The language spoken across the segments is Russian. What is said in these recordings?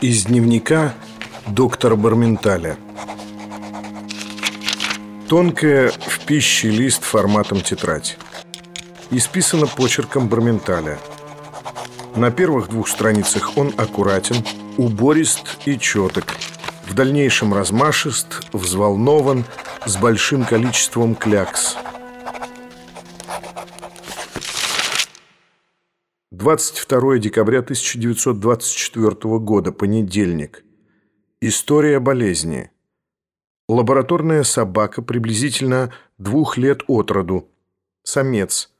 Из дневника доктора Барменталя. Тонкая в пище лист форматом тетрадь. Исписано почерком Барменталя. На первых двух страницах он аккуратен, уборист и четок В дальнейшем размашист, взволнован, с большим количеством клякс 22 декабря 1924 года, понедельник. История болезни. Лабораторная собака приблизительно двух лет от роду. Самец.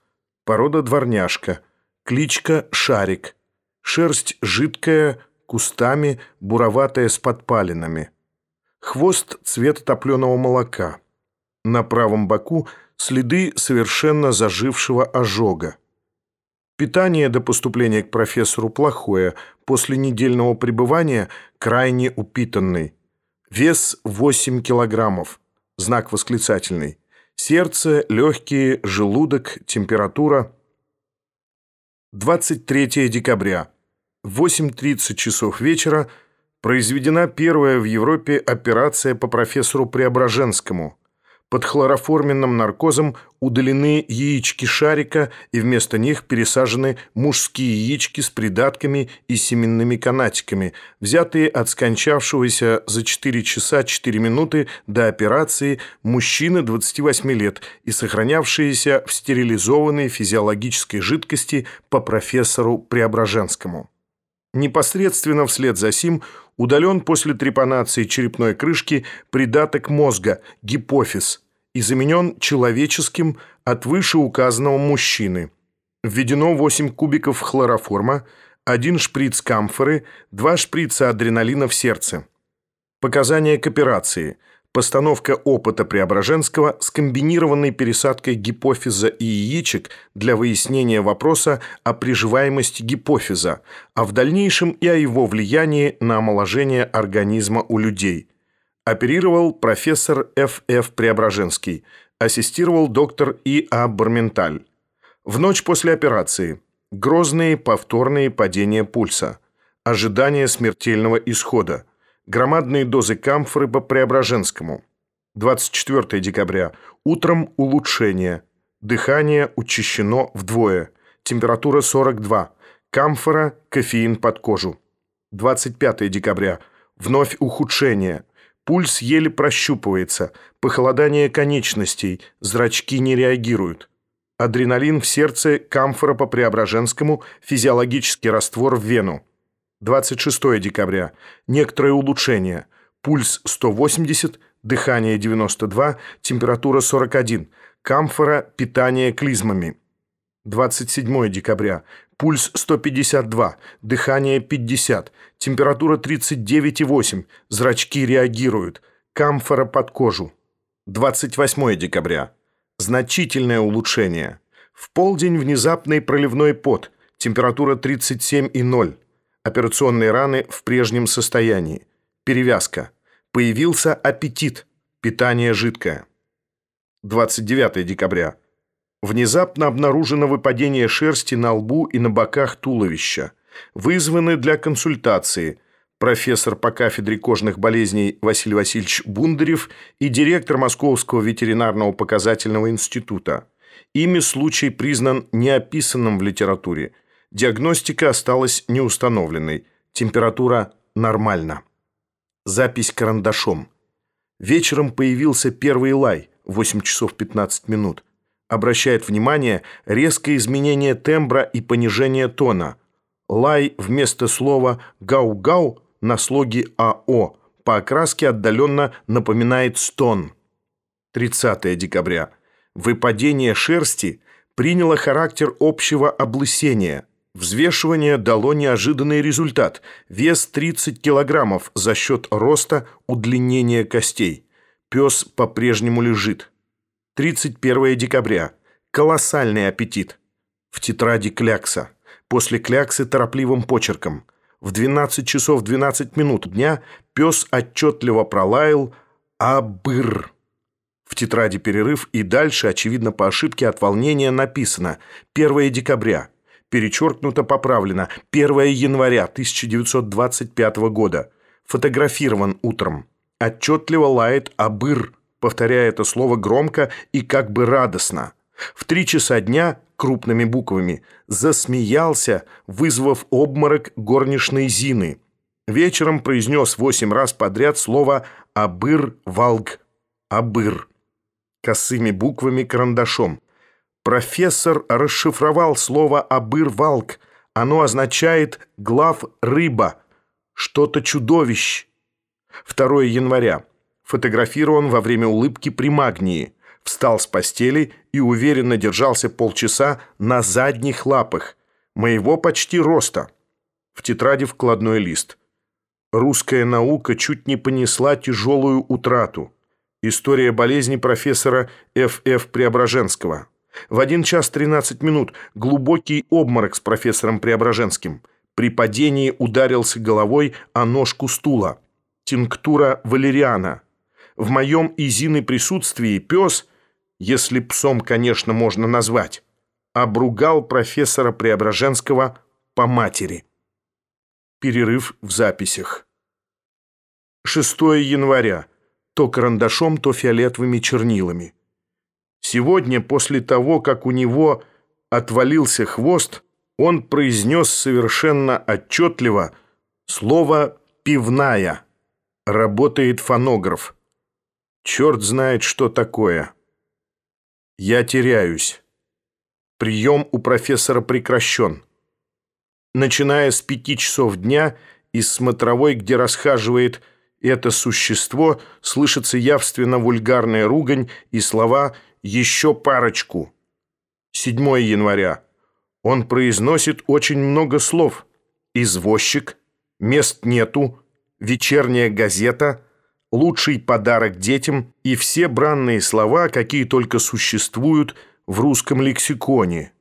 Порода дворняжка. Кличка Шарик. Шерсть жидкая, кустами, буроватая с подпалинами. Хвост цвета топленого молока. На правом боку следы совершенно зажившего ожога. Питание до поступления к профессору плохое, после недельного пребывания крайне упитанный. Вес 8 килограммов. Знак восклицательный. Сердце, легкие, желудок, температура. 23 декабря. 8.30 часов вечера произведена первая в Европе операция по профессору Преображенскому – под хлороформенным наркозом удалены яички шарика и вместо них пересажены мужские яички с придатками и семенными канатиками, взятые от скончавшегося за 4 часа 4 минуты до операции мужчины 28 лет и сохранявшиеся в стерилизованной физиологической жидкости по профессору Преображенскому. Непосредственно вслед за сим удален после трепанации черепной крышки придаток мозга, гипофиз, и заменен человеческим от вышеуказанного мужчины. Введено 8 кубиков хлороформа, 1 шприц камфоры, 2 шприца адреналина в сердце. Показания к операции. Постановка опыта Преображенского с комбинированной пересадкой гипофиза и яичек для выяснения вопроса о приживаемости гипофиза, а в дальнейшем и о его влиянии на омоложение организма у людей – Оперировал профессор Ф.Ф. Преображенский. Ассистировал доктор И.А. Барменталь. В ночь после операции. Грозные повторные падения пульса. Ожидание смертельного исхода. Громадные дозы камфоры по Преображенскому. 24 декабря. Утром улучшение. Дыхание учащено вдвое. Температура 42. Камфора, кофеин под кожу. 25 декабря. Вновь ухудшение. Пульс еле прощупывается, похолодание конечностей, зрачки не реагируют. Адреналин в сердце, камфора по Преображенскому, физиологический раствор в вену. 26 декабря. Некоторое улучшение. Пульс 180, дыхание 92, температура 41. Камфора, питание клизмами. 27 декабря. Пульс 152, дыхание 50, температура 39,8, зрачки реагируют, камфора под кожу. 28 декабря. Значительное улучшение. В полдень внезапный проливной пот, температура 37,0. Операционные раны в прежнем состоянии. Перевязка. Появился аппетит. Питание жидкое. 29 декабря. Внезапно обнаружено выпадение шерсти на лбу и на боках туловища. Вызваны для консультации профессор по кафедре кожных болезней Василий Васильевич Бундарев и директор Московского ветеринарного показательного института. Ими случай признан неописанным в литературе. Диагностика осталась неустановленной. Температура нормальна. Запись карандашом. Вечером появился первый лай, 8 часов 15 минут обращает внимание резкое изменение тембра и понижение тона. Лай вместо слова «гау-гау» на слоге «ао» по окраске отдаленно напоминает стон. 30 декабря. Выпадение шерсти приняло характер общего облысения. Взвешивание дало неожиданный результат. Вес 30 килограммов за счет роста удлинения костей. Пес по-прежнему лежит. 31 декабря. Колоссальный аппетит. В тетради клякса. После кляксы торопливым почерком. В 12 часов 12 минут дня пес отчетливо пролаял «Абыр». В тетради перерыв и дальше, очевидно по ошибке от волнения, написано 1 декабря. перечеркнуто поправлено, 1 января 1925 года, фотографирован утром, отчетливо лает «Абыр», повторяя это слово громко и как бы радостно. В три часа дня крупными буквами засмеялся, вызвав обморок горничной Зины. Вечером произнес восемь раз подряд слово «Абыр-Валг». «Абыр» косыми буквами карандашом. Профессор расшифровал слово «абыр-валк». Оно означает «глав рыба», что-то чудовищ. 2 января. Фотографирован во время улыбки при магнии. Встал с постели и уверенно держался полчаса на задних лапах. Моего почти роста. В тетради вкладной лист. Русская наука чуть не понесла тяжелую утрату. История болезни профессора Ф.Ф. Преображенского. В 1 час 13 минут глубокий обморок с профессором Преображенским. При падении ударился головой о ножку стула. Тинктура валериана. В моем и Зины присутствии пес, если псом, конечно, можно назвать, обругал профессора Преображенского по матери. Перерыв в записях. 6 января то карандашом, то фиолетовыми чернилами. Сегодня, после того, как у него отвалился хвост, он произнес совершенно отчетливо слово «пивная». Работает фонограф. Черт знает, что такое. Я теряюсь. Прием у профессора прекращен. Начиная с пяти часов дня из смотровой, где расхаживает это существо слышится явственно вульгарная ругань и слова «еще парочку». 7 января. Он произносит очень много слов. «Извозчик», «Мест нету», «Вечерняя газета», «Лучший подарок детям» и все бранные слова, какие только существуют в русском лексиконе.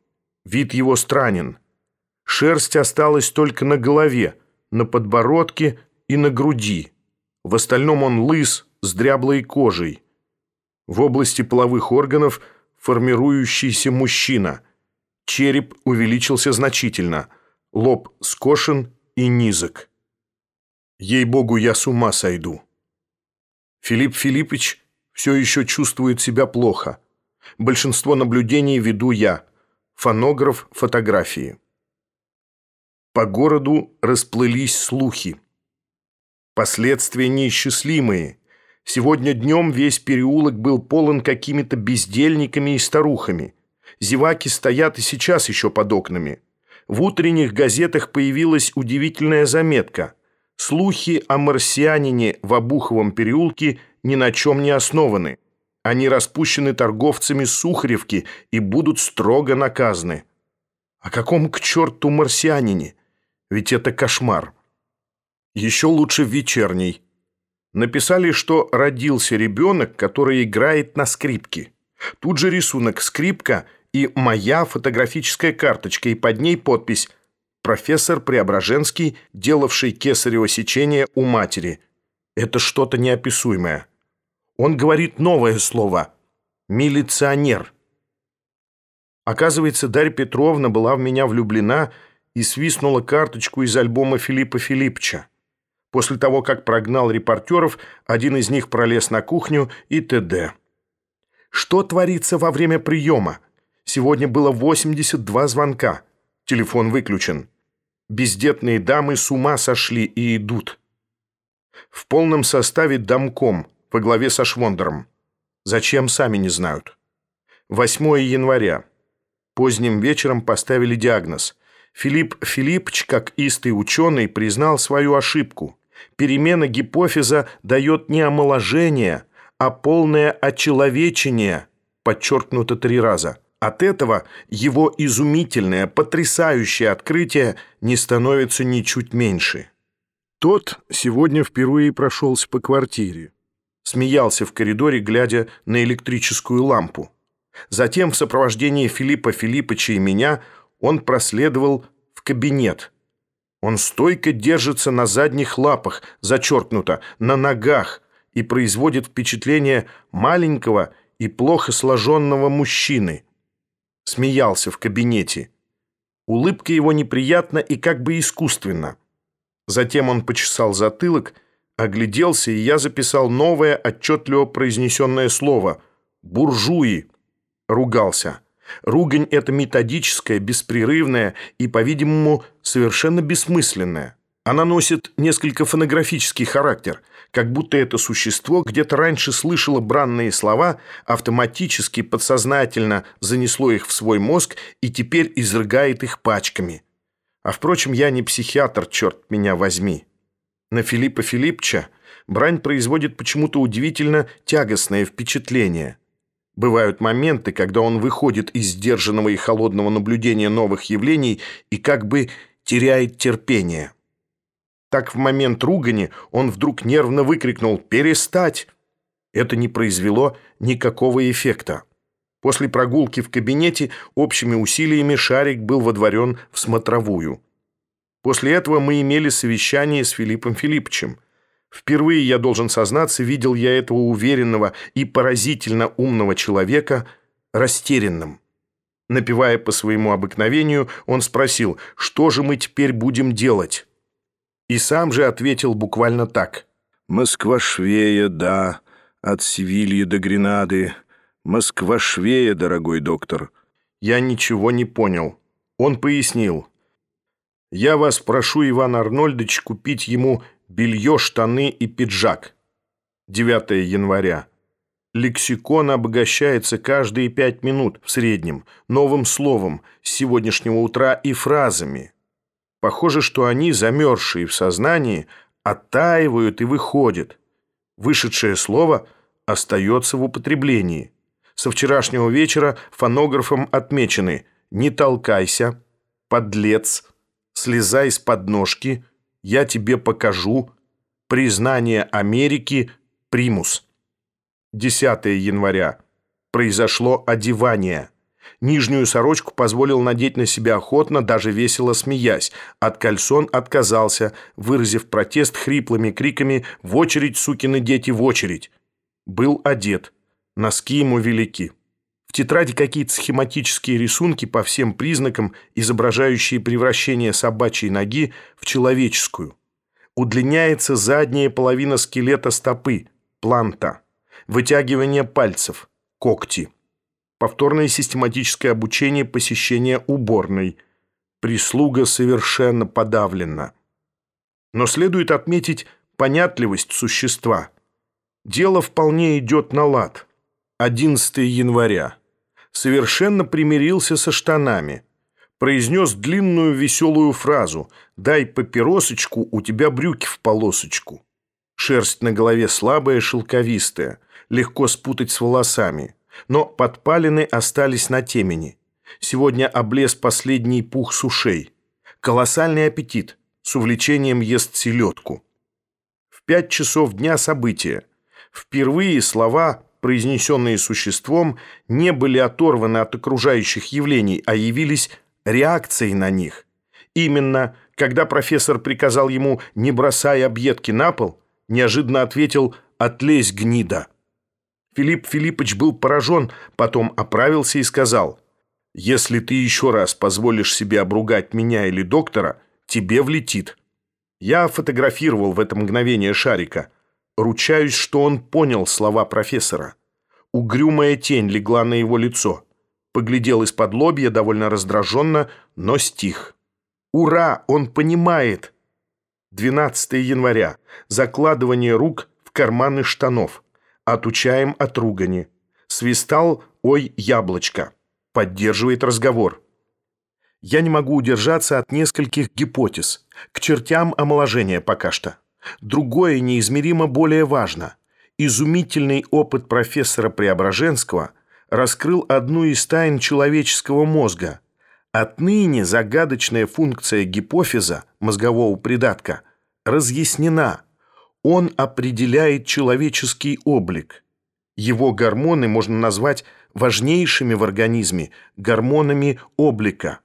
Вид его странен. Шерсть осталась только на голове, на подбородке и на груди. В остальном он лыс, с дряблой кожей. В области половых органов формирующийся мужчина. Череп увеличился значительно. Лоб скошен и низок. Ей-богу, я с ума сойду. Филипп Филиппович все еще чувствует себя плохо. Большинство наблюдений веду я. Фонограф фотографии. По городу расплылись слухи. Последствия неисчислимые. Сегодня днем весь переулок был полон какими-то бездельниками и старухами. Зеваки стоят и сейчас еще под окнами. В утренних газетах появилась удивительная заметка. Слухи о марсианине в Обуховом переулке ни на чем не основаны. Они распущены торговцами Сухаревки и будут строго наказаны. О каком к черту марсианине? Ведь это кошмар. Еще лучше в вечерней. Написали, что родился ребенок, который играет на скрипке. Тут же рисунок «Скрипка» и моя фотографическая карточка, и под ней подпись «Профессор Преображенский, делавший кесарево сечение у матери». Это что-то неописуемое. Он говорит новое слово «милиционер». Оказывается, Дарья Петровна была в меня влюблена и свистнула карточку из альбома Филиппа Филиппча. После того, как прогнал репортеров, один из них пролез на кухню и т.д. Что творится во время приема? Сегодня было 82 звонка. Телефон выключен. Бездетные дамы с ума сошли и идут. В полном составе домком, во главе со Швондером. Зачем, сами не знают. 8 января. Поздним вечером поставили диагноз. Филипп Филиппович, как истый ученый, признал свою ошибку – перемена гипофиза дает не омоложение, а полное очеловечение, подчеркнуто три раза. От этого его изумительное, потрясающее открытие не становится ничуть меньше. Тот сегодня впервые прошелся по квартире. Смеялся в коридоре, глядя на электрическую лампу. Затем в сопровождении Филиппа Филиппыча и меня он проследовал в кабинет, он стойко держится на задних лапах, зачеркнуто, на ногах, и производит впечатление маленького и плохо сложенного мужчины. Смеялся в кабинете. Улыбка его неприятна и как бы искусственна. Затем он почесал затылок, огляделся, и я записал новое, отчетливо произнесенное слово «буржуи». Ругался. Ругань эта методическая, беспрерывная и, по-видимому, совершенно бессмысленная. Она носит несколько фонографический характер, как будто это существо где-то раньше слышало бранные слова, автоматически, подсознательно занесло их в свой мозг и теперь изрыгает их пачками. А впрочем, я не психиатр, черт меня возьми. На Филиппа Филиппча брань производит почему-то удивительно тягостное впечатление. Бывают моменты, когда он выходит из сдержанного и холодного наблюдения новых явлений и как бы теряет терпение. Так в момент ругани он вдруг нервно выкрикнул «Перестать!». Это не произвело никакого эффекта. После прогулки в кабинете общими усилиями шарик был водворен в смотровую. После этого мы имели совещание с Филиппом Филипповичем. Впервые, я должен сознаться, видел я этого уверенного и поразительно умного человека растерянным. Напевая по своему обыкновению, он спросил, что же мы теперь будем делать? И сам же ответил буквально так. «Москва-Швея, да, от Севильи до Гренады. Москва-Швея, дорогой доктор». Я ничего не понял. Он пояснил. «Я вас прошу, Иван Арнольдович, купить ему белье, штаны и пиджак. 9 января. Лексикон обогащается каждые пять минут в среднем новым словом с сегодняшнего утра и фразами. Похоже, что они, замерзшие в сознании, оттаивают и выходят. Вышедшее слово остается в употреблении. Со вчерашнего вечера фонографом отмечены «Не толкайся», «Подлец», «Слезай с подножки», «Я тебе покажу», «Признание Америки», «Примус». 10 января. Произошло одевание. Нижнюю сорочку позволил надеть на себя охотно, даже весело смеясь. От кальсон отказался, выразив протест хриплыми криками «В очередь, сукины дети, в очередь!». Был одет. Носки ему велики. В тетради какие-то схематические рисунки по всем признакам, изображающие превращение собачьей ноги в человеческую. Удлиняется задняя половина скелета стопы, планта. Вытягивание пальцев, когти. Повторное систематическое обучение посещения уборной. Прислуга совершенно подавлена. Но следует отметить понятливость существа. Дело вполне идет на лад. 11 января. Совершенно примирился со штанами. Произнес длинную веселую фразу «Дай папиросочку, у тебя брюки в полосочку». Шерсть на голове слабая, шелковистая, легко спутать с волосами но подпалины остались на темени. Сегодня облез последний пух с ушей. Колоссальный аппетит. С увлечением ест селедку. В пять часов дня события. Впервые слова, произнесенные существом, не были оторваны от окружающих явлений, а явились реакцией на них. Именно, когда профессор приказал ему «не бросай объедки на пол», неожиданно ответил «отлезь, гнида». Филипп Филиппович был поражен, потом оправился и сказал, «Если ты еще раз позволишь себе обругать меня или доктора, тебе влетит». Я фотографировал в это мгновение шарика. Ручаюсь, что он понял слова профессора. Угрюмая тень легла на его лицо. Поглядел из-под лобья довольно раздраженно, но стих. «Ура! Он понимает!» 12 января. Закладывание рук в карманы штанов. Отучаем от ругани. Свистал «Ой, яблочко». Поддерживает разговор. Я не могу удержаться от нескольких гипотез. К чертям омоложения пока что. Другое неизмеримо более важно. Изумительный опыт профессора Преображенского раскрыл одну из тайн человеческого мозга. Отныне загадочная функция гипофиза, мозгового придатка, разъяснена – он определяет человеческий облик. Его гормоны можно назвать важнейшими в организме гормонами облика.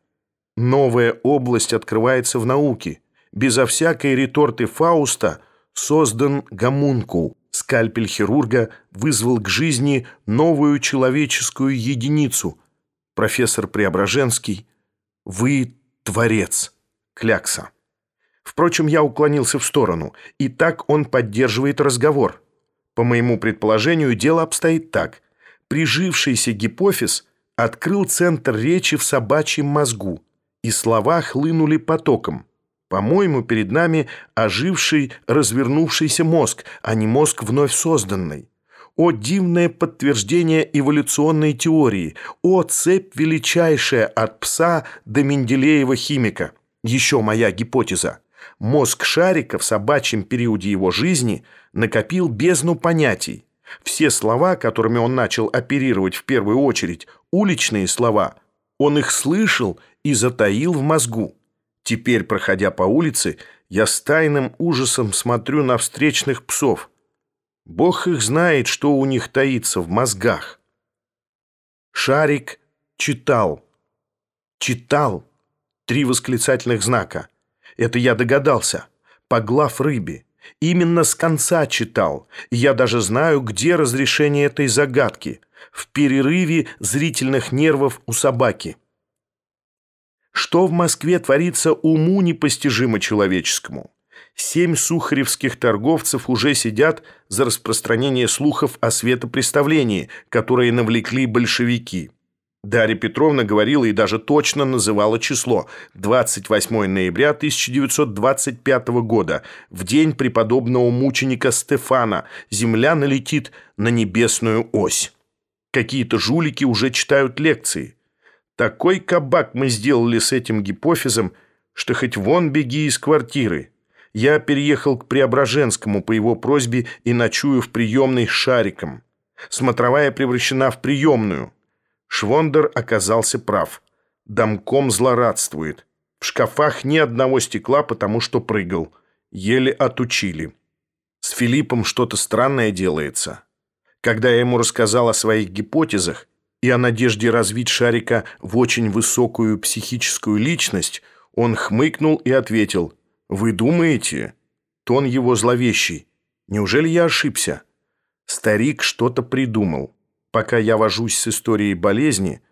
Новая область открывается в науке. Безо всякой реторты Фауста создан гомункул. Скальпель хирурга вызвал к жизни новую человеческую единицу. Профессор Преображенский, вы Творец. Клякса. Впрочем, я уклонился в сторону, и так он поддерживает разговор. По моему предположению, дело обстоит так. Прижившийся гипофиз открыл центр речи в собачьем мозгу, и слова хлынули потоком. По-моему, перед нами оживший, развернувшийся мозг, а не мозг вновь созданный. О дивное подтверждение эволюционной теории! О цепь величайшая от пса до Менделеева химика! Еще моя гипотеза. Мозг шарика в собачьем периоде его жизни накопил бездну понятий. Все слова, которыми он начал оперировать в первую очередь, уличные слова, он их слышал и затаил в мозгу. Теперь, проходя по улице, я с тайным ужасом смотрю на встречных псов – Бог их знает, что у них таится в мозгах. Шарик читал. Читал. Три восклицательных знака. Это я догадался. По глав рыбе. Именно с конца читал. я даже знаю, где разрешение этой загадки. В перерыве зрительных нервов у собаки. Что в Москве творится уму непостижимо человеческому? Семь сухаревских торговцев уже сидят за распространение слухов о светопреставлении, которые навлекли большевики. Дарья Петровна говорила и даже точно называла число – 28 ноября 1925 года, в день преподобного мученика Стефана, земля налетит на небесную ось. Какие-то жулики уже читают лекции. Такой кабак мы сделали с этим гипофизом, что хоть вон беги из квартиры. Я переехал к Преображенскому по его просьбе и ночую в приемной с шариком. Смотровая превращена в приемную. Швондер оказался прав. Домком злорадствует. В шкафах ни одного стекла, потому что прыгал. Еле отучили. С Филиппом что-то странное делается. Когда я ему рассказал о своих гипотезах и о надежде развить шарика в очень высокую психическую личность, он хмыкнул и ответил – «Вы думаете?» Тон его зловещий. «Неужели я ошибся?» Старик что-то придумал. Пока я вожусь с историей болезни,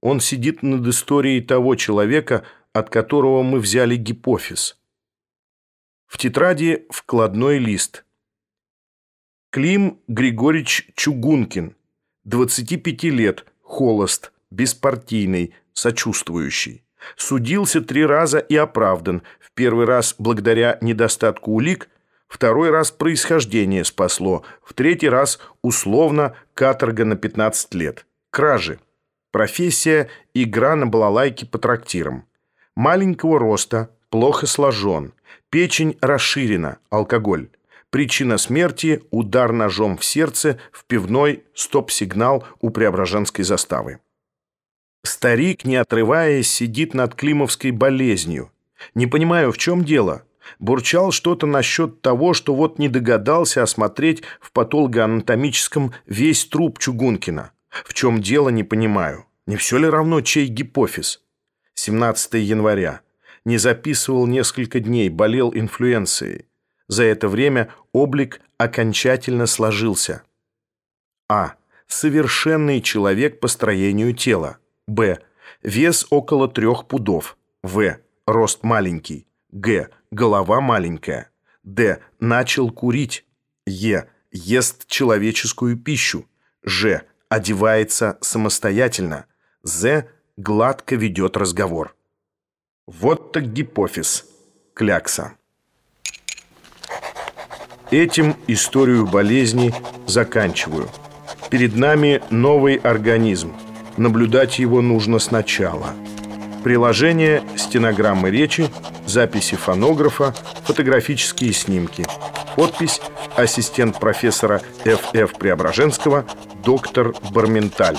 он сидит над историей того человека, от которого мы взяли гипофиз. В тетради вкладной лист. Клим Григорьевич Чугункин, 25 лет, холост, беспартийный, сочувствующий. Судился три раза и оправдан. В первый раз благодаря недостатку улик, второй раз происхождение спасло, в третий раз условно каторга на 15 лет. Кражи. Профессия – игра на балалайке по трактирам. Маленького роста, плохо сложен. Печень расширена, алкоголь. Причина смерти – удар ножом в сердце, в пивной, стоп-сигнал у Преображенской заставы. Старик, не отрываясь, сидит над климовской болезнью. Не понимаю, в чем дело. Бурчал что-то насчет того, что вот не догадался осмотреть в патологоанатомическом весь труп Чугункина. В чем дело, не понимаю. Не все ли равно, чей гипофиз? 17 января. Не записывал несколько дней, болел инфлюенцией. За это время облик окончательно сложился. А. Совершенный человек по строению тела. Б. Вес около трех пудов. В. Рост маленький. Г. Голова маленькая. Д. Начал курить. Е. Ест человеческую пищу. Ж. Одевается самостоятельно. З. Гладко ведет разговор. Вот так гипофиз. Клякса. Этим историю болезни заканчиваю. Перед нами новый организм – Наблюдать его нужно сначала. Приложение, стенограммы речи, записи фонографа, фотографические снимки. Подпись «Ассистент профессора Ф.Ф. Преображенского, доктор Барменталь».